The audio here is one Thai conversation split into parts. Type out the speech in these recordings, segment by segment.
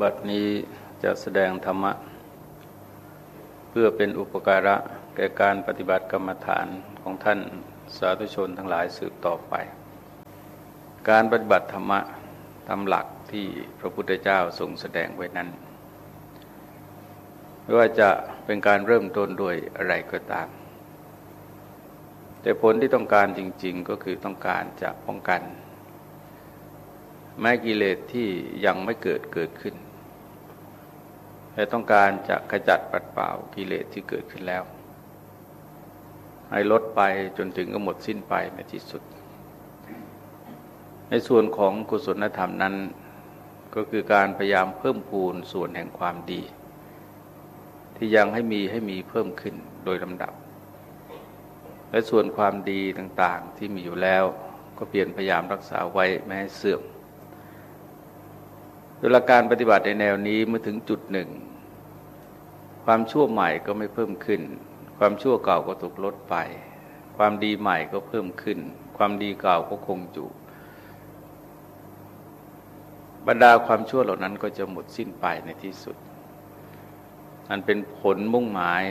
บัดนี้จะแสดงธรรมะ เพื่อเป็นอุปการะแก่การปฏิบัติกรรมฐานของท่านสาธุชนทั้งหลายสืบต่อไป การปฏิบัติธรรมะตามหลักที่พระพุทธเจ้าทรงแสดงไว้นั้น ไม่ว่าจะเป็นการเริ่มต้นด้วยอะไรก็ตาม แต่ผลที่ต้องการจริง ๆ ก็คือต้องการจะป้องกัน แม้กิเลสที่ยังไม่เกิดเกิดขึ้น แต่ต้องการจะขจัดปัดเป่ากิเลสที่เกิดขึ้นแล้ว ให้ลดไปจนถึงก็หมดสิ้นไปในที่สุด ในส่วนของกุศลธรรมนั้น ก็คือการพยายามเพิ่มพูนส่วนแห่งความดี ที่ยังให้มีให้มีเพิ่มขึ้นโดยลำดับ และส่วนความดีต่างๆที่มีอยู่แล้วก็เปลี่ยนพยายามรักษาไว้ไม่ให้เสื่อม โดยหลักการปฏิบัติในแนวนี้เมื่อถึงจุดหนึ่ง ความชั่วใหม่ก็ไม่เพิ่มขึ้น ความชั่วเก่าก็ถูกลดไป ความดีใหม่ก็เพิ่มขึ้น ความดีเก่าก็คงอยู่บรรดาความชั่วเหล่านั้นก็จะหมดสิ้นไปในที่สุดอันเป็นผลมุ่งหมาย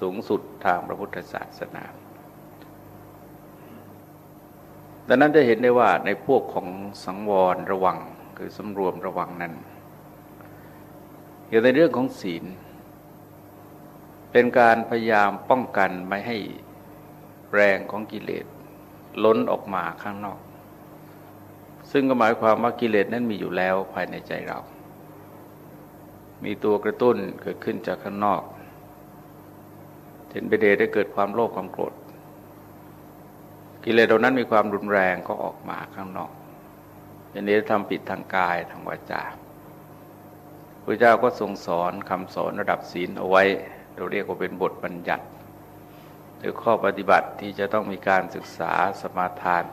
สูงสุดทางพระพุทธศาสนาดังนั้นจะเห็นได้ว่าในพวกของสังวรระวัง คือสำรวมระวังนั้นเกี่ยวในเรื่องของศีล เป็นการพยายามป้องกันไม่ให้แรงของกิเลสล้นออกมาข้างนอก ซึ่งก็หมายความว่ากิเลสนั้นมีอยู่แล้วภายในใจเรา มีตัวกระตุ้นเกิดขึ้นจากข้างนอกเห็นไปเดได้เกิดความโลภความโกรธกิเลสเหล่านั้นมีความรุนแรงก็ออกมาข้างนอก อย่างนี้ทำผิดทางกายทางวาจาพระเจ้าก็ทรงสอนคำสอนระดับศีลเอาไว้ เราเรียกว่าเป็นบทบัญญัติ หรือข้อปฏิบัติที่จะต้องมีการศึกษาสมาทาน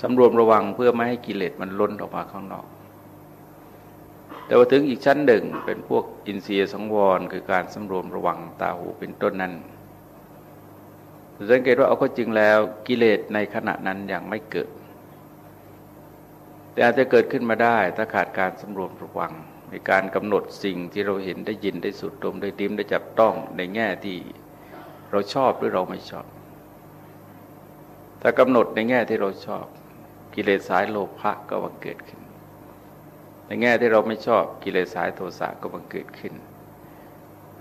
สำรวมระวังเพื่อไม่ให้กิเลสมันล้นออกมาข้างนอก แต่ว่าถึงอีกชั้นหนึ่งเป็นพวกอินทรียสังวร คือการสำรวมระวังตาหูเป็นต้นนั้นสังเกตว่าเอาข้อจริงแล้วกิเลสในขณะนั้นยังไม่เกิด แต่อาจจะเกิดขึ้นมาได้ ถ้าขาดการสำรวมระวัง ในการกำหนดสิ่งที่เราเห็นได้ยินได้สุดดมได้ดิ้มได้จับต้องในแง่ที่เราชอบหรือเราไม่ชอบ ถ้ากำหนดในแง่ที่เราชอบ กิเลสสายโลภะก็บังเกิดขึ้น ในแง่ที่เราไม่ชอบกิเลสสายโทสะก็บังเกิดขึ้น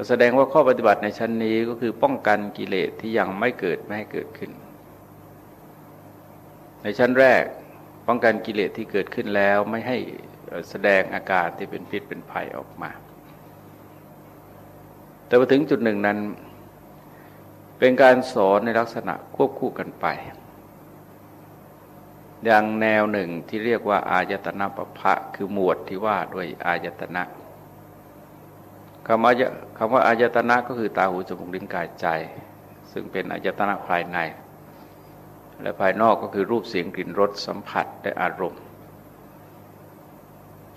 แสดงว่าข้อปฏิบัติในชั้นนี้ก็คือป้องกันกิเลสที่ยังไม่เกิดไม่ให้เกิดขึ้น ในชั้นแรก ป้องกันกิเลสที่เกิดขึ้นแล้วไม่ให้แสดงอาการที่เป็นพิษเป็นภัยออกมา แต่พอถึงจุดหนึ่งนั้น เป็นการสอนในลักษณะควบคู่กันไป อย่างแนวหนึ่งที่เรียกว่า อายตนะปภะคือหมวดที่ว่าด้วยอายตนะคำว่าคำว่าอายตนะก็คือตาหูจมูกลิ้นกายใจ ซึ่งเป็นอายตนะภายใน และภายนอกก็คือรูปเสียงกลิ่นรสสัมผัสและอารมณ์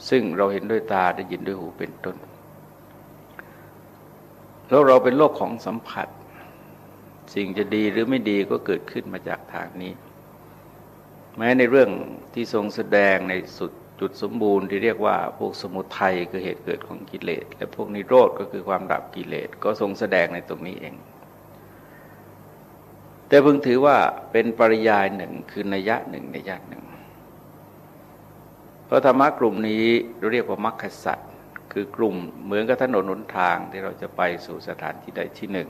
ซึ่งเราเห็นด้วยตาได้ยินด้วยหูเป็นต้น แล้วเราเป็นโลกของสัมผัส สิ่งจะดีหรือไม่ดีก็เกิดขึ้นมาจากทางนี้ แม้ในเรื่องที่ทรงแสดงในสุดจุดสมบูรณ์ที่เรียกว่าพวกสมุทัยคือเหตุเกิดของกิเลส และพวกนิโรธก็คือความดับกิเลสก็ทรงแสดงในตรงนี้เอง แต่พึงถือว่าเป็นปริยายหนึ่งคือนัยยะหนึ่งนัยยะหนึ่งเพราะธรรมะกลุ่มนี้เราเรียกว่ามรรคสัตว์คือกลุ่มเหมือนกับถนนหนทางที่เราจะไปสู่สถานที่ใดที่หนึ่ง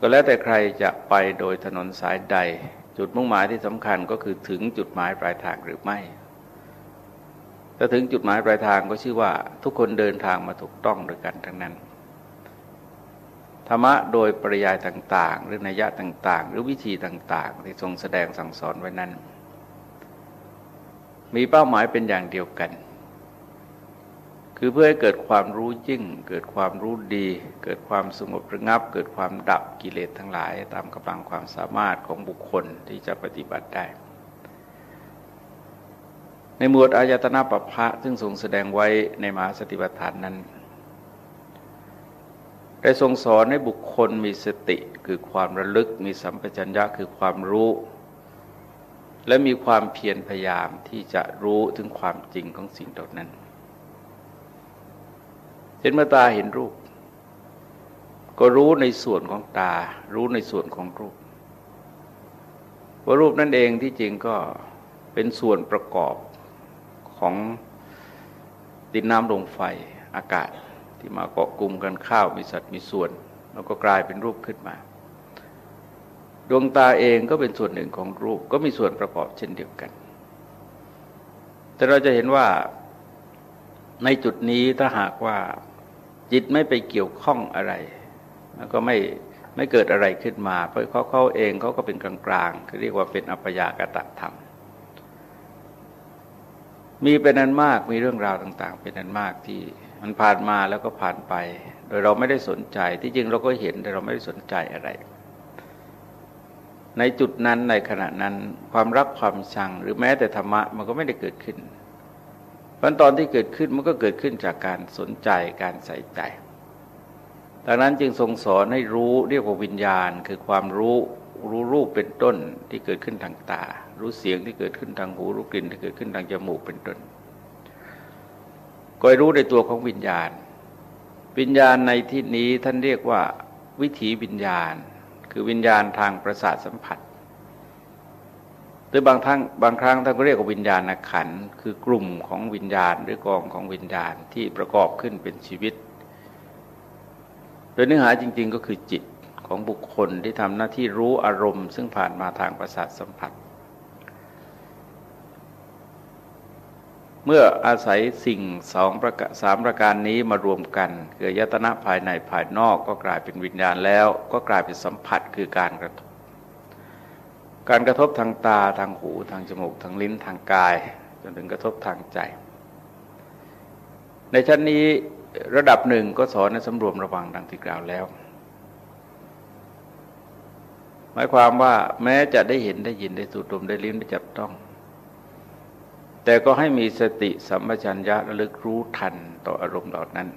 ก็แล้วแต่ใครจะไปโดยถนนสายใด จุดมุ่งหมายที่สำคัญก็คือถึงจุดหมายปลายทางหรือไม่ถ้าถึงจุดหมายปลายทางก็ชื่อว่าทุกคนเดินทางมาถูกต้องโดยกันทั้งนั้น ธรรมะโดยปริยายต่าง ๆ หรือนัยยะต่าง ๆ หรือวิธีต่าง ๆ ที่ทรงแสดงสั่งสอนไว้นั้น มีเป้าหมายเป็นอย่างเดียวกัน คือเพื่อให้เกิดความรู้ยิ่ง เกิดความรู้ดี เกิดความสงบระงับ เกิดความดับกิเลสทั้งหลาย ตามกำลังความสามารถของบุคคลที่จะปฏิบัติได้ในหมวดอายตนะปภะซึ่งทรงแสดงไว้ในมหาสติปัฏฐานนั้น ได้ทรงสอนให้บุคคลมีสติคือความระลึกมีสัมปชัญญะคือความรู้ และมีความเพียรพยายามที่จะรู้ถึงความจริงของสิ่งเหล่านั้นเห็นเมื่อตาเห็นรูป ก็รู้ในส่วนของตา รู้ในส่วนของรูปว่ารูปนั่นเองที่จริงก็เป็นส่วนประกอบของดินน้ำลมไฟอากาศ ที่มาเกาะกลุ่มกันข้าวมีสัตว์มีส่วน แล้วก็กลายเป็นรูปขึ้นมา ดวงตาเองก็เป็นส่วนหนึ่งของรูปก็มีส่วนประกอบเช่นเดียวกัน แต่เราจะเห็นว่าในจุดนี้ถ้าหากว่าจิตไม่ไปเกี่ยวข้องอะไร แล้วก็ไม่ไม่เกิดอะไรขึ้นมา เพราะเขาเขาเองเขาก็เป็นกลางๆคือเรียกว่าเป็นอัปยากตะธรรม มีเป็นนันมากมีเรื่องราวต่าง ๆ เป็นนันมากที่มันผ่านมาแล้วก็ผ่านไป โดยเราไม่ได้สนใจที่จริงเราก็เห็นแต่เราไม่ได้สนใจอะไร ในจุดนั้นในขณะนั้นความรักความชังหรือแม้แต่ธรรมะมันก็ไม่ได้เกิดขึ้นเพราะตอนที่เกิดขึ้นมันก็เกิดขึ้นจากการสนใจการใส่ใจดังนั้นจึงทรงสอนให้รู้เรียกว่าวิญญาณ คือความรู้ รู้รูปเป็นต้นที่เกิดขึ้นทางตา รู้เสียงที่เกิดขึ้นทางหู รู้กลิ่นที่เกิดขึ้นทางจมูกเป็นต้นก็รู้ในตัวของวิญญาณ วิญญาณในที่นี้ท่านเรียกว่า วิถีวิญญาณ คือวิญญาณทางประสาทสัมผัสหรือบางทั้งบางครั้งท่านก็เรียกว่าวิญญาณขันคือกลุ่มของวิญญาณ หรือกองของวิญญาณที่ประกอบขึ้นเป็นชีวิต โดยเนื้อหาจริง ๆ ก็คือจิต ของบุคคลที่ทำหน้าที่รู้อารมณ์ ซึ่งผ่านมาทางประสาทสัมผัส เมื่ออาศัยสิ่งสองประกสามประการนี้มารวมกันคือยตนะภายในภายนอกก็กลายเป็นวิญญาณแล้ว ก็กลายเป็นสัมผัสคือการกระทบ การกระทบทางตาทางหูทางจมูกทางลิ้นทางกาย จนถึงกระทบทางใจ ในชั้นนี้ระดับหนึ่งก็สอนในสำรวมระวังดังที่กล่าวแล้ว มายความว่าแม้จะได้เห็นได้ยินได้สูดดมได้ลิ้มได้จับต้อง แต่ก็ให้มีสติสัมปชัญญะระลึกรู้ทันต่ออารมณ์เหล่านั้น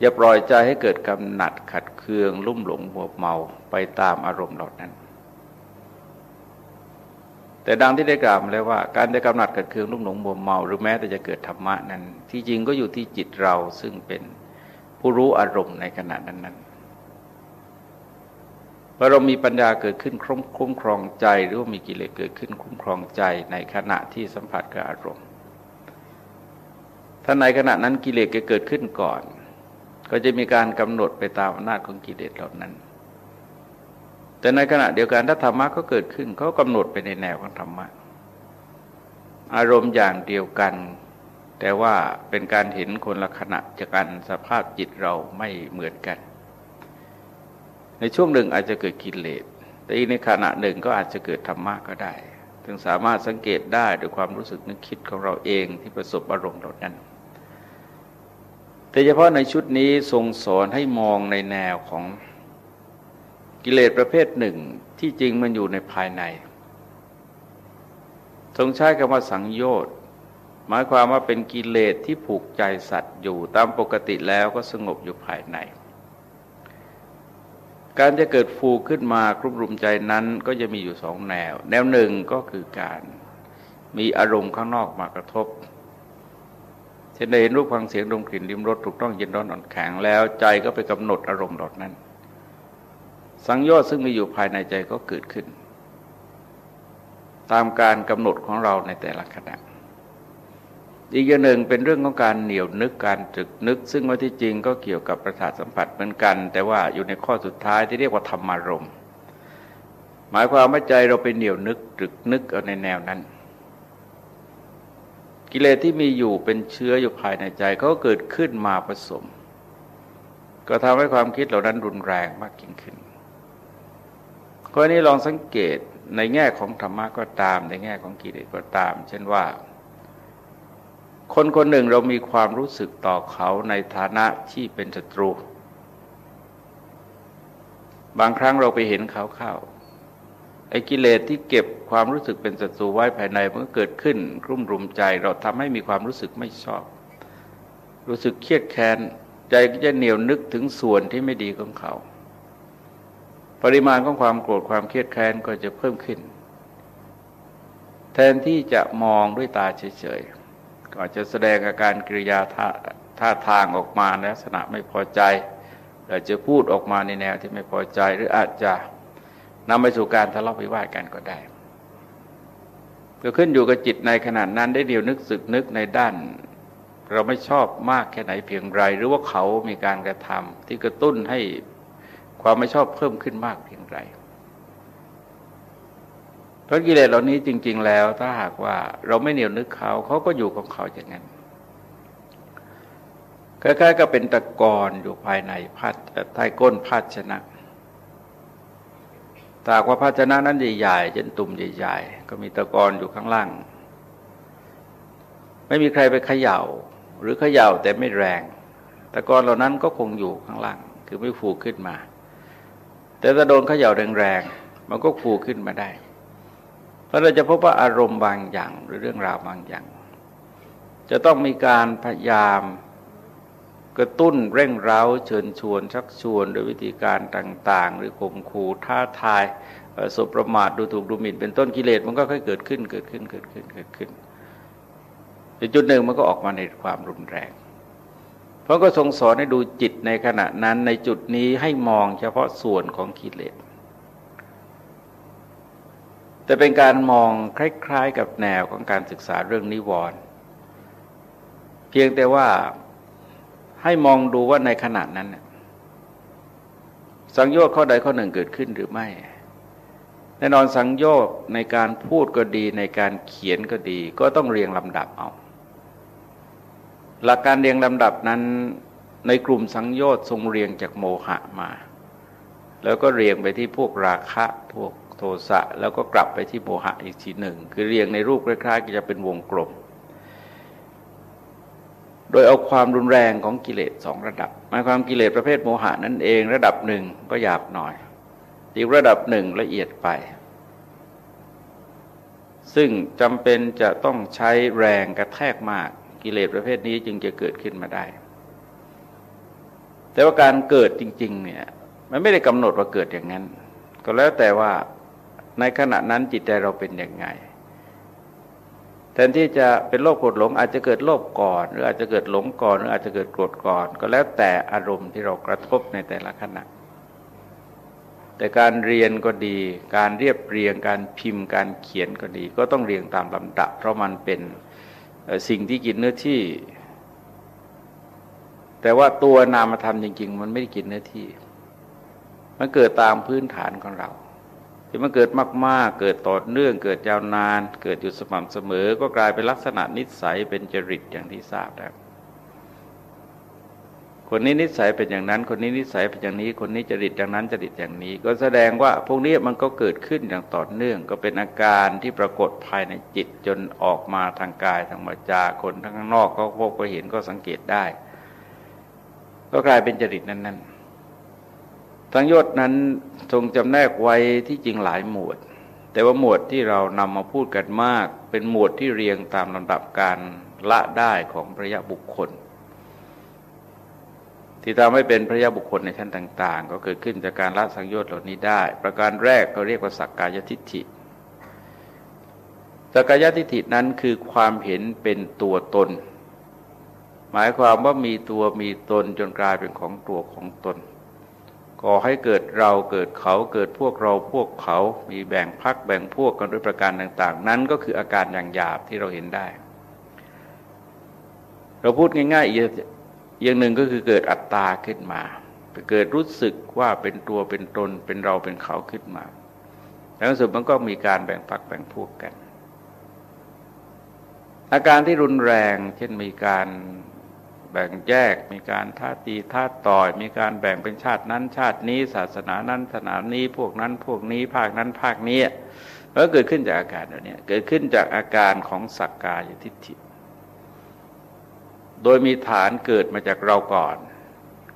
อย่าปล่อยใจให้เกิดกำหนัดขัดเคือง ลุ่มหลงหัวเมาไปตามอารมณ์เหล่านั้น แต่ดังที่ได้กล่าวมาแล้วว่า การจะกำหนัดเกิดเคืองลุ่มหลงมัวเมา หรือแม้แต่จะเกิดธรรมะนั้น ที่จริงก็อยู่ที่จิตเราซึ่งเป็นผู้รู้อารมณ์ในขณะนั้นนั้ นเมื่อเรามีปัญญาเกิดขึ้นคุ้มครองใจ หรือว่ามีกิเลสเกิดขึ้นคุ้มครองใจในขณะที่สัมผัสกับอารมณ์ ถ้าในขณะนั้นกิเลสเกิดขึ้นก่อน ก็จะมีการกำหนดไปตามอำนาจของกิเลสเหล่านั้น แต่ในขณะเดียวกันถ้าธรรมะก็เกิดขึ้นเขากำหนดไปในแนวของธรรมะ อารมณ์อย่างเดียวกัน แต่ว่าเป็นการเห็นคนละขณะจากกันสภาพจิตเราไม่เหมือนกัน ในช่วงหนึ่งอาจจะเกิดกิเลส แต่อีกในขณะหนึ่งก็อาจจะเกิดธรรมะก็ได้ถึงสามารถสังเกตได้ด้วยความรู้สึกนึกคิดของเราเองที่ประสบอารมณ์เหล่านั้น แต่เฉพาะในชุดนี้ทรงสอนให้มองในแนวของกิเลสประเภทหนึ่งที่จริงมันอยู่ในภายใน ทรงใช้คำว่าสังโยชน์หมายความว่าเป็นกิเลสที่ผูกใจสัตว์อยู่ตามปกติแล้วก็สงบอยู่ภายใน การจะเกิดฟูขึ้นมากรุบรุมใจนั้นก็จะมีอยู่สองแนว แนวหนึ่งก็คือการมีอารมณ์ข้างนอกมากระทบเช่นได้เห็นรูปฟังเสียงดมกลิ่นริมรสถูกต้องเย็นร้อนอ่อนแข็งแล้วใจก็ไปกำหนดอารมณ์ดอดนั้น สังโยชน์ซึ่งมีอยู่ภายในใจก็เกิดขึ้น ตามการกำหนดของเราในแต่ละขณะ อีกอย่างหนึ่งเป็นเรื่องของการเหนียวนึกการตรึกนึก ซึ่งว่าที่จริงก็เกี่ยวกับประสาทสัมผัสเหมือนกัน แต่ว่าอยู่ในข้อสุดท้ายที่เรียกว่าธรรมารมณ์หมายความว่าใจเราไปเหนียวนึกตรึกนึกเอาในแนวนั้น กิเลสที่มีอยู่เป็นเชื้ออยู่ภายในใจเขาเกิดขึ้นมาผสม ก็ทำให้ความคิดเหล่านั้นรุนแรงมากยิ่งขึ้นข้อนี้ลองสังเกตในแง่ของธรรมะก็ตามในแง่ของกิเลสก็ตาม เช่นว่า คนคนหนึ่งเรามีความรู้สึกต่อเขาในฐานะที่เป็นศัตรู บางครั้งเราไปเห็นเขาเข้าไอ้กิเลสที่เก็บความรู้สึกเป็นศัตรูไว้ภายในมันก็เกิดขึ้นกลุ่มรุมใจ เราทำให้มีความรู้สึกไม่ชอบ รู้สึกเครียดแค้นใจก็จะเหนียวนึกถึงส่วนที่ไม่ดีของเขา ปริมาณของความโกรธความเครียดแค้นก็จะเพิ่มขึ้น แทนที่จะมองด้วยตาเฉยๆ ก็จะแสดงอาการกิริยาท่าท่าทางออกมาในลักษณะไม่พอใจอาจจะพูดออกมาในแนวที่ไม่พอใจหรืออาจจะนำไปสู่การทะเลาะวิวาทกันก็ได้ก็ขึ้นอยู่กับจิตในขนาดนั้นได้เดียวนึกสึกนึกในด้าน เราไม่ชอบมากแค่ไหนเพียงไร หรือว่าเขามีการกระทำที่กระตุ้นให้ความไม่ชอบเพิ่มขึ้นมากเพียงไร เพราะกิเลสเหล่านี้จริง ๆ แล้วถ้าหากว่าเราไม่เหนียวนึกเขาเขาก็อยู่ของเขาอย่างนั้นคล้ายๆก็เป็นตะกอนอยู่ภายในพัดใต้ก้นภาชนะตากว่าภาชนะนั้นใหญ่ๆจนตุ่มใหญ่ๆ ก็มีตะกอนอยู่ข้างล่าง ไม่มีใครไปเขย่า หรือเขย่าแต่ไม่แรง ตะกอนเหล่านั้นก็คงอยู่ข้างล่าง คือไม่ฟูขึ้นมา แต่ถ้าโดนเขย่าแรงๆ มันก็ฟูขึ้นมาได้ เพราะเราจะพบว่าอารมณ์บางอย่างหรือเรื่องราวบางอย่าง จะต้องมีการพยายามกระตุ้นเร่งเร้าเชิญชวนชักชวนโดยวิธีการต่าง ๆ หรือข่มขู่ท้าทายสบประมาทดูถูกดูหมิ่นเป็นต้นกิเลสมันก็ค่อยเกิดขึ้นเกิดขึ้นเกิดขึ้นเกิดขึ้นในจุดหนึ่งมันก็ออกมาในความรุนแรงเพราะก็ทรงสอนให้ดูจิตในขณะนั้นในจุดนี้ให้มองเฉพาะส่วนของกิเลส แต่เป็นการมองคล้าย ๆ กับแนวของการศึกษาเรื่องนิวรณ์เพียงแต่ว่าให้มองดูว่าในขณะนั้น สังโยชน์ข้อใดข้อหนึ่งเกิดขึ้นหรือไม่ แน่นอนสังโยชน์ในการพูดก็ดีในการเขียนก็ดี ก็ต้องเรียงลำดับเอา หลักการเรียงลำดับนั้นในกลุ่มสังโยชน์ทรงเรียงจากโมหะมา แล้วก็เรียงไปที่พวกราคะพวก โทสะแล้วก็กลับไปที่โมหะอีกทีหนึ่ง คือเรียงในรูปคล้ายๆก็จะเป็นวงกลม โดยเอาความรุนแรงของกิเลสสองระดับหมายความกิเลสประเภทโมหะนั่นเองระดับหนึ่งก็หยาบหน่อย อีกระดับหนึ่งละเอียดไป ซึ่งจำเป็นจะต้องใช้แรงกระแทกมากกิเลสประเภทนี้จึงจะเกิดขึ้นมาได้ แต่ว่าการเกิดจริง ๆ เนี่ยมันไม่ได้กำหนดว่าเกิดอย่างนั้น ก็แล้วแต่ว่า ในขณะนั้นจิตใจเราเป็นยังไงแทนที่จะเป็นโลภโกรธหลงอาจจะเกิดโลภก่อน หรืออาจจะเกิดหลงก่อน หรืออาจจะเกิดโกรธก่อน ก็แล้วแต่อารมณ์ที่เรากระทบในแต่ละขณะ แต่การเรียนก็ดี การเรียบเรียงการพิมพ์การเขียนก็ดี ก็ต้องเรียงตามลำดับ เพราะมันเป็นสิ่งที่กินเนื้อที่ แต่ว่าตัวนามธรรมจริง ๆ มันไม่ได้กินเนื้อที่ มันเกิดตามพื้นฐานของเรา ที่มันเกิดมากๆ เกิดต่อเนื่อง เกิดยาวนาน เกิดอยู่สม่ำเสมอ ก็กลายเป็นลักษณะนิสัยเป็นจริตอย่างที่ทราบแล้วคนนี้นิสัยเป็นอย่างนั้น คนนี้นิสัยเป็นอย่างนี้ คนนี้จริตอย่างนั้นจริตอย่างนี้ ก็แสดงว่าพวกนี้มันก็เกิดขึ้นอย่างต่อเนื่อง ก็เป็นอาการที่ปรากฏภายในจิตจนออกมาทางกายทางวาจาคนทั้งข้างนอกก็พบก็เห็นก็สังเกตได้ ก็กลายเป็นจริตนั้นๆ สังโยชน์นั้นทรงจำแนกไว้ที่จริงหลายหมวด แต่ว่าหมวดที่เรานำมาพูดกันมาก เป็นหมวดที่เรียงตามลำดับการละได้ของพระยะบุคคล ที่ทำให้เป็นพระยะบุคคลในชั้นต่าง ๆ ก็เกิดขึ้นจากการละสังโยชน์เหล่านี้ได้ ประการแรกเขาเรียกว่าสักกายทิฏฐิสักกายทิฏฐินั้นคือความเห็นเป็นตัวตน หมายความว่ามีตัวมีตนจนกลายเป็นของตัวของตน ก่อให้เกิดเราเกิดเขาเกิดพวกเราพวกเขา มีแบ่งพักแบ่งพวกกันด้วยประการต่าง ๆ นั้นก็คืออาการอย่างหยาบที่เราเห็นได้ เราพูดง่ายๆอีกอย่างหนึ่งก็คือเกิดอัตตาขึ้นมาเกิดรู้สึกว่าเป็นตัวเป็นตนเป็นเราเป็นเขาขึ้นมา แล้วสุดมันก็มีการแบ่งพักแบ่งพวกกัน อาการที่รุนแรง เช่นมีการ แบ่งแยก มีการท่าตีท่าต่อย มีการแบ่งเป็นชาตินั้น ชาตินี้ ศาสนานั้นศาสนานี้ พวกนั้นพวกนี้ภาคนั้นภาคนี้แล้วเกิดขึ้นจากอาการเหล่านี้เกิดขึ้นจากอาการของสักกายทิฏฐิ โดยมีฐานเกิดมาจากเราก่อน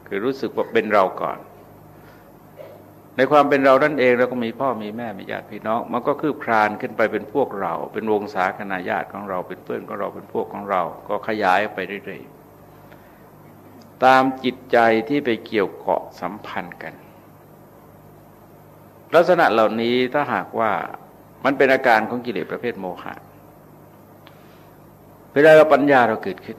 คือรู้สึกว่าเป็นเราก่อน ในความเป็นเรานั่นเองเราก็มีพ่อมีแม่มีญาติพี่น้อง มันก็คืบคลานขึ้นไปเป็นพวกเรา เป็นวงศาคณาญาติของเราเป็นเพื่อนของเราเป็นพวกของเรา ก็ขยายไปเรื่อยๆ ตามจิตใจที่ไปเกี่ยวเกาะสัมพันธ์กัน ลักษณะเหล่านี้ถ้าหากว่ามันเป็นอาการของกิเลสประเภทโมฆะเวลาเราปัญญาเราเกิดขึ้น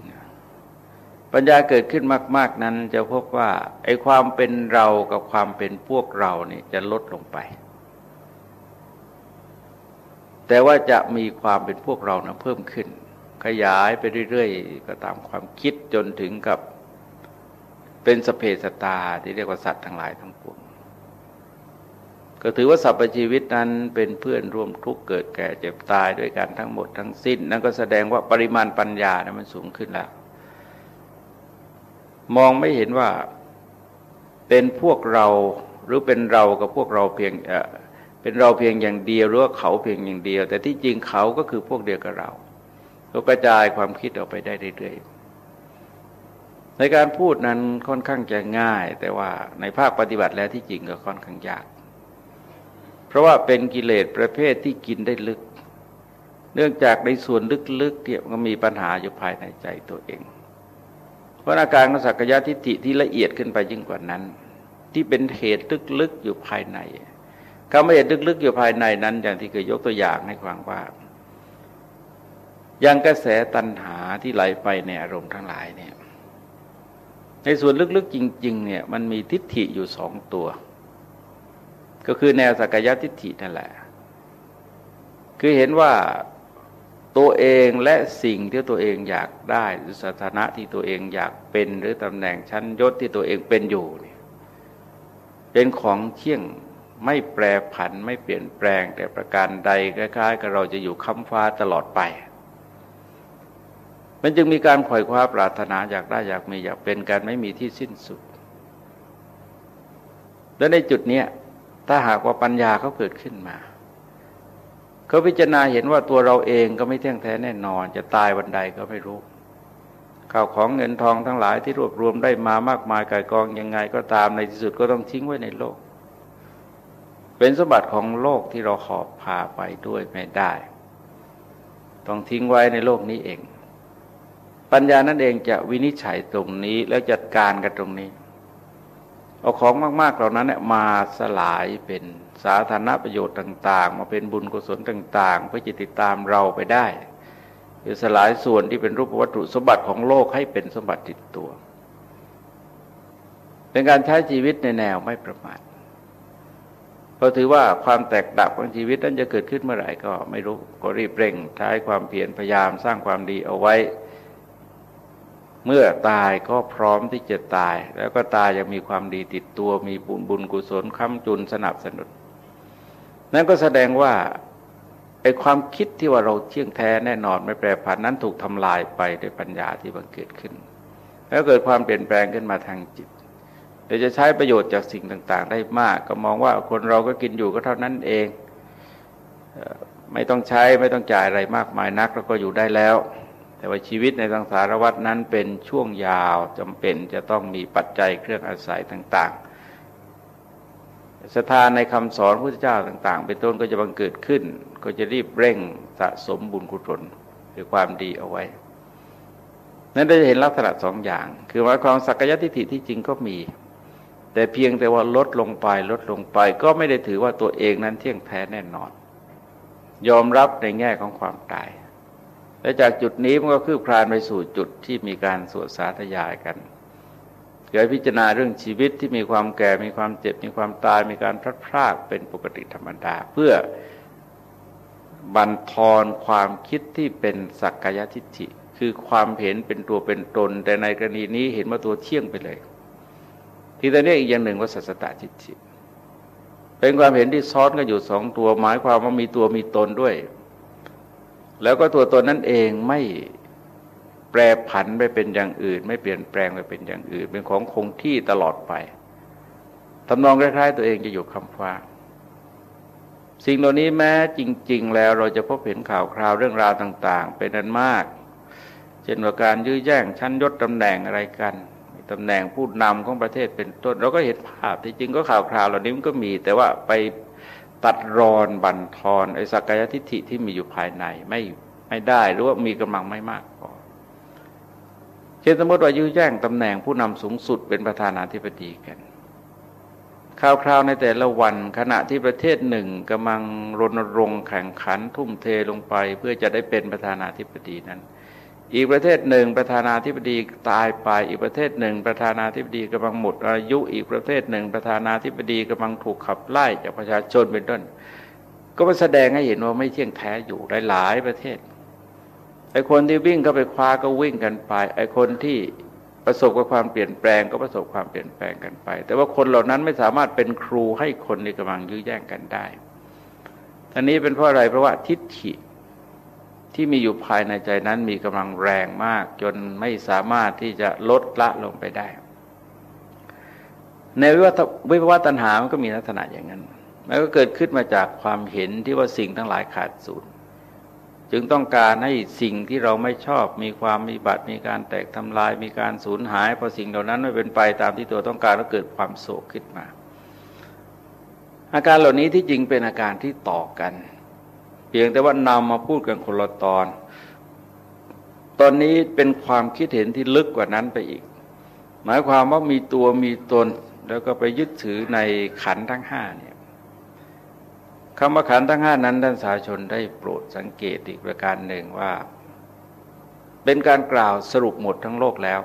ปัญญาเกิดขึ้นมาก ๆนั้น จะพบว่าไอ้ความเป็นเรากับความเป็นพวกเราเนี่ยจะลดลงไป แต่ว่าจะมีความเป็นพวกเรานะเพิ่มขึ้น ขยายไปเรื่อยๆ ก็ตามความคิดจนถึงกับ เป็นสเพสตาที่เรียกว่าสัตว์ทั้งหลายทั้งปวงก็ถือว่าสรรพชีวิตนั้นเป็นเพื่อนร่วมทุกข์เกิดแก่เจ็บตายด้วยกันทั้งหมดทั้งสิ้น นั่นก็แสดงว่าปริมาณปัญญานะมันสูงขึ้นแล้ว มองไม่เห็นว่าเป็นพวกเราหรือเป็นเรากับพวกเราเพียงเป็นเราเพียงอย่างเดียวหรือว่าเขาเพียงอย่างเดียว แต่ที่จริงเขาก็คือพวกเดียวกับเราเรากระจายความคิดออกไปได้เรื่อยๆ ในการพูดนั้นค่อนข้างจะง่าย แต่ว่าในภาคปฏิบัติแล้วที่จริงก็ค่อนข้างยาก เพราะว่าเป็นกิเลสประเภทที่กินได้ลึก เนื่องจากในส่วนลึกๆเนี่ยมันมีปัญหาอยู่ภายในใจตัวเอง เพราะอาการของสักยะทิฏฐิที่ละเอียดขึ้นไปยิ่งกว่านั้น ที่เป็นเหตุลึกๆอยู่ภายในคำว่าเหตุลึกๆอยู่ภายในนั้น อย่างที่เคยยกตัวอย่างให้ฟังว่าอย่างกระแสตัณหาที่ไหลไปในอารมณ์ทั้งหลายเนี่ย ในส่วนลึกๆจริง ๆ เนี่ยมันมีทิฏฐิอยู่สองตัว ก็คือแนวสักยะทิฏฐินั่นแหละ คือเห็นว่าตัวเองและสิ่งที่ตัวเองอยากได้หรือสถานะที่ตัวเองอยากเป็นหรือตำแหน่งชั้นยศที่ตัวเองเป็นอยู่เนี่ยเป็นของเที่ยงไม่แปรผันไม่เปลี่ยนแปลงแต่ประการใดคล้ายๆกับเราจะอยู่ค้ำฟ้าตลอดไป มันจึงมีการขวอยคว้าปรารถนาอยากได้อยากมีอยากเป็นการไม่มีที่สิ้นสุด และในจุดนี้ถ้าหากว่าปัญญาเขาเกิดขึ้นมาเขาพิจารณาเห็นว่าตัวเราเองก็ไม่เที่ยงแท้แน่นอน จะตายวันใดก็ไม่รู้ข้าวของเงินทองทั้งหลายที่รวบรวมได้มามากมายกายกองยังไงก็ตามในที่สุดก็ต้องทิ้งไว้ในโลก เป็นสมบัติของโลกที่เราขอบพาไปด้วยไม่ได้ ต้องทิ้งไว้ในโลกนี้เอง ปัญญานั่นเองจะวินิจฉัยตรงนี้แล้วจัดการกันตรงนี้ เอาของมาก ๆเหล่านั้นเนี่ยมาสลายเป็นสาธารณประโยชน์ต่าง ๆ มาเป็นบุญกุศลต่าง ๆ เพื่อจะติดตามเราไปได้คือสลายส่วนที่เป็นรูปวัตถุสมบัติของโลกให้เป็นสมบัติติดตัว เป็นการใช้ชีวิตในแนวไม่ประมาทเพราะถือว่าความแตกดับของชีวิตนั้นจะเกิดขึ้นเมื่อไหร่ก็ไม่รู้ก็รีบเร่งใช้ความเพียรพยายามสร้างความดีเอาไว้ เมื่อตายก็พร้อมที่จะตาย แล้วก็ตายยังมีความดีติดตัวมีบุญบุญกุศลค้ำจุนสนับสนุนนั่นก็แสดงว่าไอ้ความคิดที่ว่าเราเที่ยงแท้แน่นอนไม่แปรผันนั้นถูกทำลายไปด้วยปัญญาที่บังเกิดขึ้น แล้วเกิดความเปลี่ยนแปลงขึ้นมาทางจิตเดี๋ยวจะใช้ประโยชน์จากสิ่งต่าง ๆ ได้มาก ก็มองว่าคนเราก็กินอยู่ก็เท่านั้นเอง ไม่ต้องใช้ไม่ต้องจ่ายอะไรมากมายนัก แล้วก็อยู่ได้แล้ว แต่ว่าชีวิตในสังสารวัฏนั้นเป็นช่วงยาวจำเป็นจะต้องมีปัจจัยเครื่องอาศัยต่างๆศรัทธาในคำสอนพระเจ้าต่าง ๆ เป็นต้นก็จะบังเกิดขึ้น ก็จะรีบเร่งสะสมบุญกุศลหรือความดีเอาไว้ นั้นเราจะเห็นลักษณะสองอย่าง คือว่าความสักยทิฏฐิที่จริงก็มี แต่เพียงแต่ว่าลดลงไปลดลงไป ก็ไม่ได้ถือว่าตัวเองนั้นเที่ยงแท้แน่นอน ยอมรับในแง่ของความตาย และจากจุดนี้มันก็คืบคลานไปสู่จุดที่มีการสวดสาธยายกันเกิดพิจารณาเรื่องชีวิตที่มีความแก่มีความเจ็บ มีความตายมีการพลัดพรากเป็นปกติธรรมดา เพื่อบันทอนความคิดที่เป็นสักกายทิฏฐิคือความเห็นเป็นตัวเป็นตน แต่ในกรณีนี้เห็นว่าตัวเที่ยงไปเลย ที่ตอนนี้อีกอย่างหนึ่งว่าสัสตตทิฏฐิเป็นความเห็นที่ซ้อนกันอยู่สองตัวหมายความว่ามีตัวมีตนด้วย แล้วก็ตัวตนนั้นเองไม่แปรผันไปเป็นอย่างอื่น ไม่เปลี่ยนแปลงไปเป็นอย่างอื่น เป็นของคงที่ตลอดไปทำนองคล้ายๆ ตัวเองจะอยู่คำฟ้า สิ่งเหล่านี้แม้จริง ๆ แล้วเราจะพบเห็นข่าวคราวเรื่องราวต่าง ๆ เป็นนั้นมาก เช่นว่าการยื้อแย่งชั้นยศตำแหน่งอะไรกันตำแหน่งผู้นำของประเทศเป็นต้น เราก็เห็นภาพที่จริงก็ข่าวคราวเหล่านี้มันก็มี แต่ว่าไป ตัดรอนบั่นทอนไอ้สักกายทิฏฐิที่มีอยู่ภายในไม่ไม่ได้หรือว่ามีกำลังไม่มากพอเช่นสมมติว่ายื้อแย่งตำแหน่งผู้นำสูงสุดเป็นประธานาธิบดีกันคราวๆในแต่ละวันขณะที่ประเทศหนึ่งกำลังรณรงค์แข่งขันทุ่มเทลงไป เพื่อจะได้เป็นประธานาธิบดีนั้น อีกประเทศหนึ่งประธานาธิบดีตายไป อีกประเทศหนึ่ง ประธานาธิบดีกำลังหมดอายุ อีกประเทศหนึ่ง ประธานาธิบดีกำลังถูกขับไล่จากประชาชนเป็นต้น ก็มาแสดงให้เห็นว่าไม่เที่ยงแท้อยู่หลายๆประเทศไอ้คนที่วิ่งก็ไปคว้าก็วิ่งกันไป ไอ้คนที่ประสบกับความเปลี่ยนแปลงก็ประสบความเปลี่ยนแปลงกันไป แต่ว่าคนเหล่านั้นไม่สามารถเป็นครูให้คนในกำลังยื้อแย่งกันได้อันนี้เป็นเพราะอะไรเพราะว่าทิฏฐิ ที่มีอยู่ภายในใจนั้นมีกำลังแรงมาก จนไม่สามารถที่จะลดละลงไปได้ ในวิวัฒวิวัตัญหามันก็มีลักษณะอย่างนั้นมันก็เกิดขึ้นมาจากความเห็นที่ว่าสิ่งทั้งหลายขาดศูนย์จึงต้องการให้สิ่งที่เราไม่ชอบมีความมีบัตรมีการแตกทำลาย มีการสูญหายพอสิ่งเหล่านั้นไม่เป็นไปตามที่ตัวต้องการก็เกิดความโศกขึ้นมา อาการเหล่านี้ที่จริงเป็นอาการที่ต่อกัน พียงแต่ว่านำมาพูดกันคนละตอน ตอนนี้เป็นความคิดเห็นที่ลึกกว่านั้นไปอีก หมายความว่ามีตัวมีตน แล้วก็ไปยึดถือในขันทั้งห้าเนี่ยคำว่าขันทั้งห้านั้นท่านสาชนได้โปรดสังเกตอีกประการหนึ่งว่า เป็นการกล่าวสรุปหมดทั้งโลกแล้ว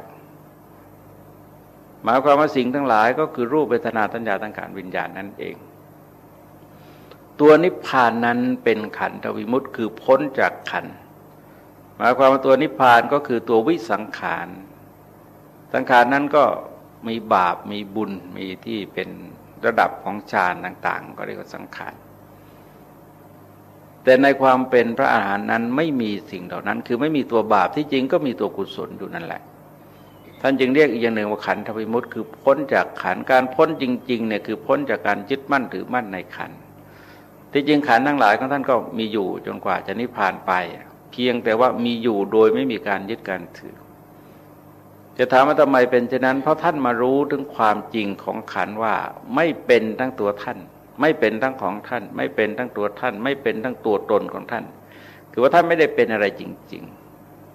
หมายความว่าสิ่งทั้งหลายก็คือรูปเวทนาตัญญาตั้งการวิญญาณนั่นเอง ตัวนิพพานนั้นเป็นขันธวิมุตต์คือพ้นจากขันหมายความว่าตัวนิพพานก็คือตัววิสังขารสังขารนั้นก็มีบาปมีบุญมีที่เป็นระดับของฌานต่าง ๆ ก็เรียกว่าสังขารแต่ในความเป็นพระอาหารนั้นไม่มีสิ่งเหล่านั้น คือไม่มีตัวบาปที่จริงก็มีตัวกุศลอยู่นั่นแหละ ท่านจึงเรียกอีกอย่างหนึ่งว่าขันธวิมุตต์คือพ้นจากขันการพ้นจริงๆเนี่ยคือพ้นจากการยึดมั่นถือมั่นในขัน ที่จริงขันทั้งหลายของท่านก็มีอยู่จนกว่าจะนิพพานไป เพียงแต่ว่ามีอยู่โดยไม่มีการยึดการถือ จะถามว่าทำไมเป็นเช่นนั้น เพราะท่านมารู้ถึงความจริงของขันว่าไม่เป็นทั้งตัวท่าน ไม่เป็นทั้งของท่าน ไม่เป็นทั้งตัวท่าน ไม่เป็นทั้งตัวตนของท่าน คือว่าท่านไม่ได้เป็นอะไรจริง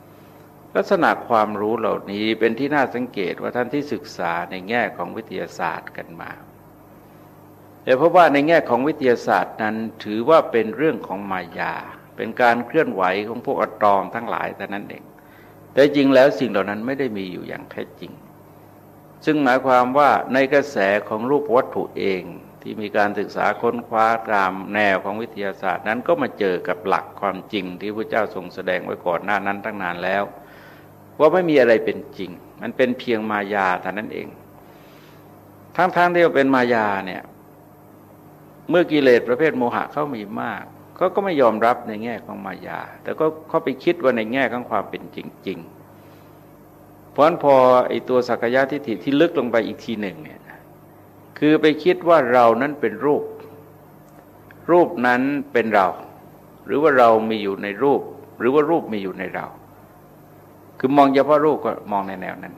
ๆ ลักษณะความรู้เหล่านี้เป็นที่น่าสังเกตว่าท่านที่ศึกษาในแง่ของวิทยาศาสตร์กันมา แต่เพราะว่าในแง่ของวิทยาศาสตร์นั้นถือว่าเป็นเรื่องของมายา เป็นการเคลื่อนไหวของพวกอะตอมทั้งหลายแต่นั้นเอง แต่จริงแล้วสิ่งเหล่านั้นไม่ได้มีอยู่อย่างแท้จริง ซึ่งหมายความว่าในกระแสของรูปวัตถุเองที่มีการศึกษาค้นคว้าตามแนวของวิทยาศาสตร์นั้นก็มาเจอกับหลักความจริงที่พระเจ้าทรงแสดงไว้ก่อนหน้านั้นตั้งนานแล้ว ว่าไม่มีอะไรเป็นจริง มันเป็นเพียงมายาแต่นั้นเอง ทั้งๆที่เป็นมายาเนี่ย เมื่อกิเลสประเภทโมหะเขามีมากเขาก็ไม่ยอมรับในแง่ของมายา แต่ก็เขาไปคิดว่าในแง่ของความเป็นจริง ๆ เพราะนั้นพอไอตัวสักยะทิฏฐิที่ลึกลงไปอีกทีหนึ่งเนี่ยคือไปคิดว่าเรานั้นเป็นรูป รูปนั้นเป็นเรา หรือว่าเรามีอยู่ในรูป หรือว่ารูปมีอยู่ในเรา คือมองเฉพาะรูปก็มองในแนวนั้น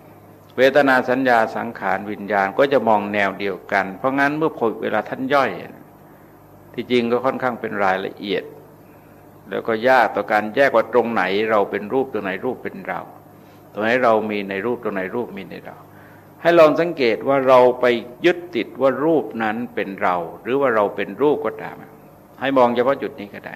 เวทนาสัญญาสังขารวิญญาณก็จะมองแนวเดียวกัน เพราะงั้นเมื่อพอเวลาท่านย่อย ที่จริงก็ค่อนข้างเป็นรายละเอียด แล้วก็ยากต่อการแยกว่าตรงไหนเราเป็นรูปตรงไหนรูปเป็นเรา ตรงไหนเรามีในรูปตรงไหนรูปมีในเรา ให้ลองสังเกตว่าเราไปยึดติดว่ารูปนั้นเป็นเรา หรือว่าเราเป็นรูปก็ตามให้มองเฉพาะจุดนี้ก็ได้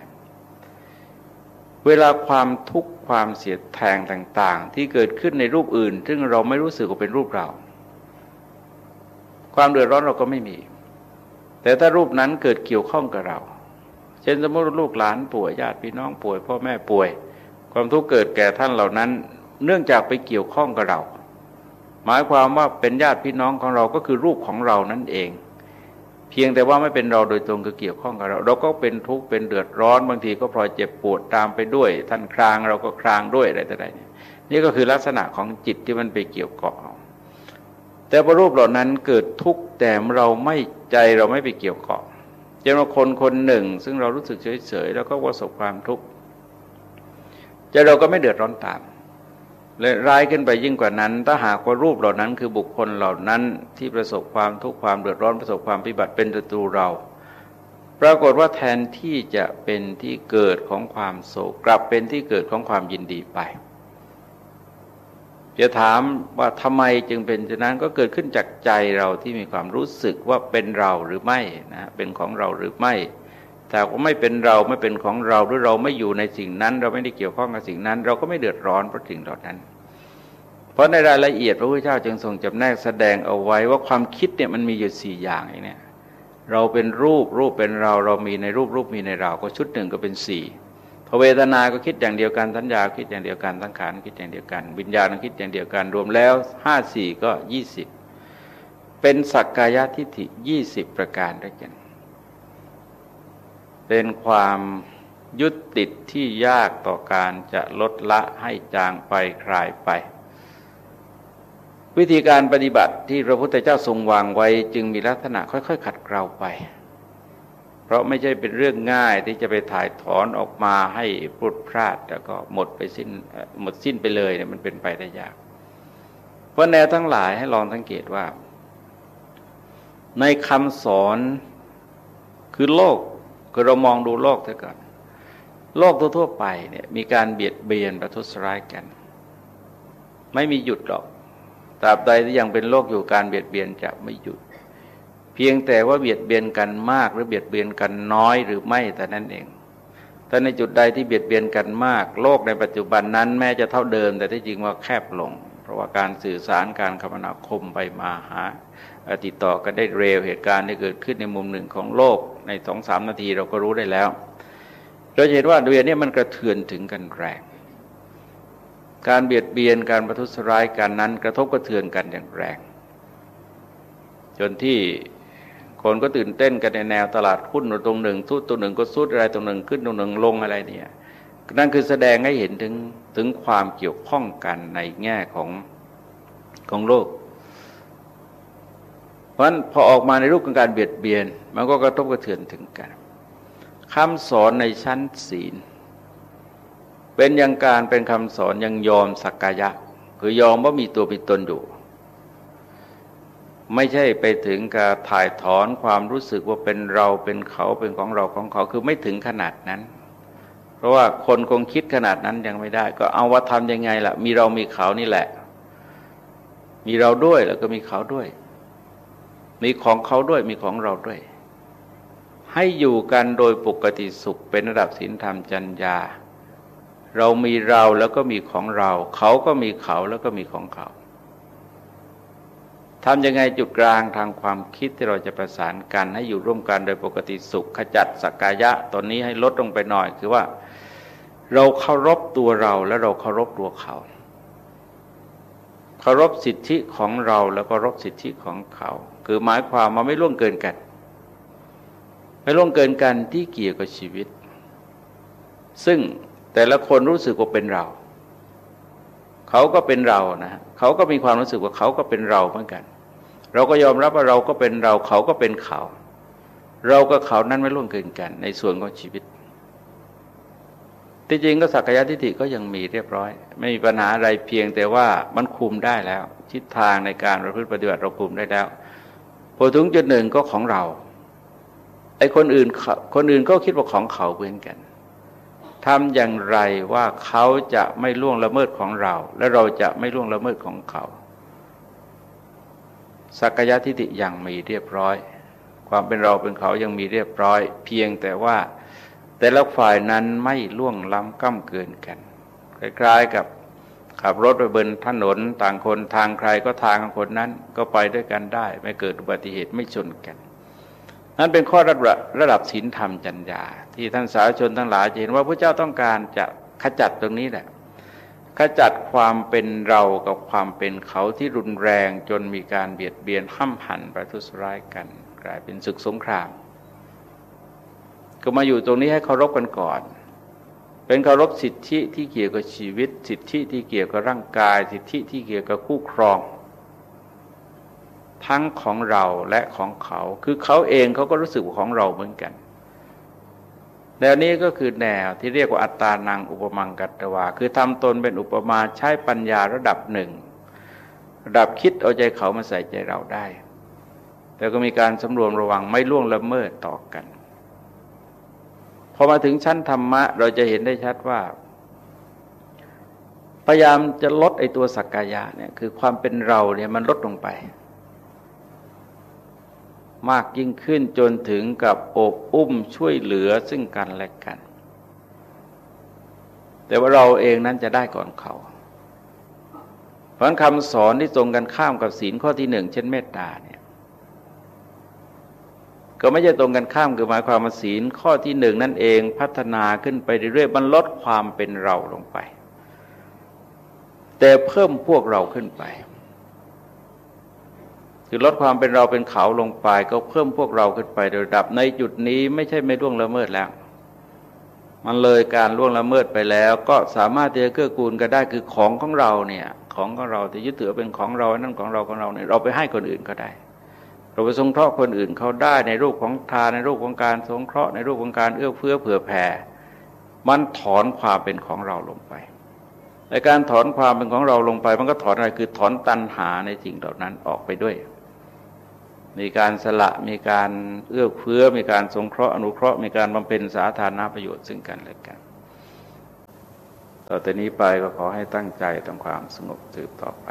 เวลาความทุกข์ความเสียแทงต่าง ๆ ที่เกิดขึ้นในรูปอื่น ซึ่งเราไม่รู้สึกว่าเป็นรูปเรา ความเดือดร้อนเราก็ไม่มี แต่ถ้ารูปนั้นเกิดเกี่ยวข้องกับเรา เช่นสมมติลูกหลานป่วยญาติพี่น้องป่วย พ่อแม่ป่วย ความทุกข์เกิดแก่ท่านเหล่านั้น เนื่องจากไปเกี่ยวข้องกับเรา หมายความว่าเป็นญาติพี่น้องของเราก็คือรูปของเรานั่นเอง เพียงแต่ว่าไม่เป็นเราโดยตรงคือเกี่ยวข้องกับเรา เราก็เป็นทุกข์เป็นเดือดร้อน บางทีก็พลอยเจ็บปวดตามไปด้วย ท่านครางเราก็ครางด้วยอะไรต่ออะไรนี่ก็คือลักษณะของจิตที่มันไปเกี่ยวเกาะแต่พอรูปเหล่านั้นเกิดทุกข์แต่เราไม่ ใจเราไม่ไปเกี่ยวเกาะเช่นว่าคนคนหนึ่ง ซึ่งเรารู้สึกเฉยๆแล้วก็ประสบความทุกข์ใจเราก็ไม่เดือดร้อนตามและร้ายขึ้นไปยิ่งกว่านั้น ถ้าหากว่ารูปเหล่านั้น คือบุคคลเหล่านั้นที่ประสบความทุกข์ความเดือดร้อนประสบความพิบัติเป็นศัตรูเรา ปรากฏว่าแทนที่จะเป็นที่เกิดของความโศกกลับเป็นที่เกิดของความยินดีไป จะถามว่าทำไมจึงเป็นฉะนั้นก็เกิดขึ้นจากใจเราที่มีความรู้สึกว่าเป็นเราหรือไม่นะเป็นของเราหรือไม่แต่ว่าไม่เป็นเราไม่เป็นของเราหรือเราไม่อยู่ในสิ่งนั้น เราไม่ได้เกี่ยวข้องกับสิ่งนั้น เราก็ไม่เดือดร้อนเพราะสิ่งเหล่านั้น เพราะในรายละเอียดพระพุทธเจ้าจึงทรงจำแนกแสดงเอาไว้ว่าความคิดเนี่ยมันมีอยู่สี่อย่างเนี่ยเราเป็นรูปรูปเป็นเราเรามีในรูปรูปมีในเรา ก็ชุดหนึ่งก็เป็นสี่ พเวทนาก็คิดอย่างเดียวกันสัญญาคิดอย่างเดียวกันสังขารคิดอย่างเดียวกันวิญญาณคิดอย่างเดียวกันรวมแล้วห้าสี่ก็ยี่สิบเป็นสักกายทิฏฐิยี่สิบประการด้วยกัน เป็นความยึดติดที่ยากต่อการจะลดละให้จางไปคลายไป วิธีการปฏิบัติที่พระพุทธเจ้าทรงวางไว้จึงมีลักษณะค่อย ๆ ขัดเกลาไป ราะไม่ใช่เป็นเรื่องง่ายที่จะไปถ่ายถอนออกมาให้พุดพลาดแล้วก็หมดไปสิ้นหมดสิ้นไปเลยเนี่ยมันเป็นไปได้ยาก เพราะแนวทั้งหลายให้ลองสังเกตว่า ในคำสอนคือโลกคือเรามองดูโลกเถอะก่อนโลกทั่วไปเนี่ยมีการเบียดเบียนประทุษร้ายกัน ไม่มีหยุดหรอกตราบใดที่ยังเป็นโลกอยู่การเบียดเบียนจะไม่หยุด เพียงแต่ว่าเบียดเบียนกันมากหรือเบียดเบียนกันน้อยหรือไม่แต่นั้นเองแต่ในจุดใดที่เบียดเบียนกันมาก โลกในปัจจุบันนั้นแม้จะเท่าเดิม แต่ที่จริงว่าแคบลง เพราะว่าการสื่อสารการคมนาคมไปมาหาติดต่อกันได้เร็วเหตุการณ์ที่เกิดขึ้นในมุมหนึ่งของโลกในสองสามนาทีเราก็รู้ได้แล้ว เราเห็นว่าเดือนนี้มันกระเทือนถึงกันแรงการเบียดเบียนการประทุษร้ายกันนั้น กระทบกระเทือนกันอย่างแรง จนที่ คนก็ตื่นเต้นกันในแนวตลาดหุ้นตรงหนึ่งทุดตรงหนึ่งก็สุดอะไรตรงหนึ่งขึ้นตรงหนึ่งลงอะไรเนี่ยนั่นคือแสดงให้เห็นถึงถึงความเกี่ยวข้องกันในแง่ของของโลก เพราะฉะนั้นพอออกมาในรูปของการเบียดเบียน มันก็กระทบกระเทือนถึงกันคำสอนในชั้นศีล เป็นอย่างการเป็นคำสอนยังยอมสักกายะ คือยอมว่ามีตัวมีตนอยู่ ไม่ใช่ไปถึงการถ่ายถอนความรู้สึกว่าเป็นเราเป็นเขาเป็นของเราของเขาคือไม่ถึงขนาดนั้น เพราะว่าคนคงคิดขนาดนั้นยังไม่ได้ ก็เอาว่าทำยังไงล่ะ มีเรามีเขานี่แหละ มีเราด้วยแล้วก็มีเขาด้วย มีของเขาด้วยมีของเราด้วย ให้อยู่กันโดยปกติสุขเป็นระดับศีลธรรมจัญญาเรามีเราแล้วก็มีของเรา เขาก็มีเขาแล้วก็มีของเขา ทำยังไงจุดกลางทางความคิดที่เราจะประสานกันให้อยู่ร่วมกันโดยปกติสุขขจัดสักกายะตอนนี้ให้ลดลงไปหน่อย คือว่า เราเคารพตัวเราและเราเคารพตัวเขาเคารพสิทธิของเราแล้วก็รบสิทธิของเขา คือหมายความมาไม่ล่วงเกินกัน ไม่ล่วงเกินกันที่เกี่ยวกับชีวิต ซึ่งแต่ละคนรู้สึกว่าเป็นเรา เขาก็เป็นเรานะเขาก็มีความรู้สึกว่าเขาก็เป็นเราเหมือนกัน เราก็ยอมรับว่าเราก็เป็นเราเขาก็เป็นเขา เรากับเขานั้นไม่ล่วงเกินกันในส่วนของชีวิตที่จริงก็สักยะทิฏฐิก็ยังมีเรียบร้อย ไม่มีปัญหาอะไรเพียงแต่ว่ามันคุมได้แล้ว ทิศทางในการประพฤติปฏิบัติเราคุมได้แล้วพอถึงจุดหนึ่งก็ของเราไอ้คนอื่นคนอื่นก็คิดว่าของเขาเหมือนกันทำอย่างไรว่าเขาจะไม่ล่วงละเมิดของเรา และเราจะไม่ล่วงละเมิดของเขา สักยะทิฏฐิยังมีเรียบร้อย ความเป็นเราเป็นเขายังมีเรียบร้อย เพียงแต่ว่าแต่ละฝ่ายนั้นไม่ล่วงล้ำก้าเกินกัน คล้ายๆกับขับรถไปบนถนนต่างคนทางใครก็ทางคนนั้นก็ไปด้วยกันได้ ไม่เกิดอุบัติเหตุไม่ชนกัน นั่นเป็นข้อระดับระดับศีลธรรมจัญญาที่ท่านสาธชนทั้งหลายเห็นว่าพระเจ้าต้องการจะขจัดตรงนี้แหละ ขจัดความเป็นเรากับความเป็นเขาที่รุนแรงจนมีการเบียดเบียนห้ำหันประทุษร้ายกัน กลายเป็นศึกสงคราม ก็มาอยู่ตรงนี้ให้เคารพกันก่อน เป็นเคารพสิทธิที่เกี่ยวกับชีวิต สิทธิที่เกี่ยวกับร่างกาย สิทธิที่เกี่ยวกับคู่ครอง ทั้งของเราและของเขา คือเขาเองเขาก็รู้สึกของเราเหมือนกัน แนวนี้ก็คือแนวที่เรียกว่าอัตตานังอุปมังกัตวา คือทำตนเป็นอุปมาใช้ปัญญาระดับหนึ่ง ระดับคิดเอาใจเขามาใส่ใจเราได้ แต่ก็มีการสำรวมระวังไม่ล่วงละเมิดต่อกัน พอมาถึงชั้นธรรมะ เราจะเห็นได้ชัดว่า พยายามจะลดไอ้ตัวสักกายะเนี่ยคือความเป็นเราเนี่ยมันลดลงไป มากยิ่งขึ้นจนถึงกับอบอุ้มช่วยเหลือซึ่งกันและกัน แต่ว่าเราเองนั้นจะได้ก่อนเขา เพราะคำสอนที่ตรงกันข้ามกับศีลข้อที่หนึ่งเช่นเมตตาเนี่ยก็ไม่ใช่ตรงกันข้ามคือหมายความว่าศีลข้อที่หนึ่งนั่นเองพัฒนาขึ้นไปเรื่อยๆมันลดความเป็นเราลงไป แต่เพิ่มพวกเราขึ้นไป คือลดความเป็นเราเป็นเขาลงไป ก็เพิ่มพวกเราขึ้นไปโดยระดับในจุดนี้ไม่ใช่ไม่ล่วงละเมิดแล้ว มันเลยการล่วงละเมิดไปแล้ว ก็สามารถที่จะเกื้อกูลกันได้คือของของเราเนี่ยของของเราที่ยึดถือเป็นของเรานั่นของเราของเราเนี่ยเราไปให้คนอื่นก็ได้ เราไปสงเคราะห์คนอื่นเขาได้ในรูปของทานในรูปของการสงเคราะห์ในรูปของการเอื้อเฟื้อเผื่อแผ่มันถอนความเป็นของเราลงไปในการถอนความเป็นของเราลงไป มันก็ถอนอะไรคือถอนตัณหาในสิ่งเหล่านั้นออกไปด้วย มีการสละมีการเอื้อเฟื้อ มีการสงเคราะห์อนุเคราะห์มีการบำเพ็ญสาธารณประโยชน์ซึ่งกันและกัน ต่อแต่นี้ไปก็ขอให้ตั้งใจทำความสงบสืบต่อไป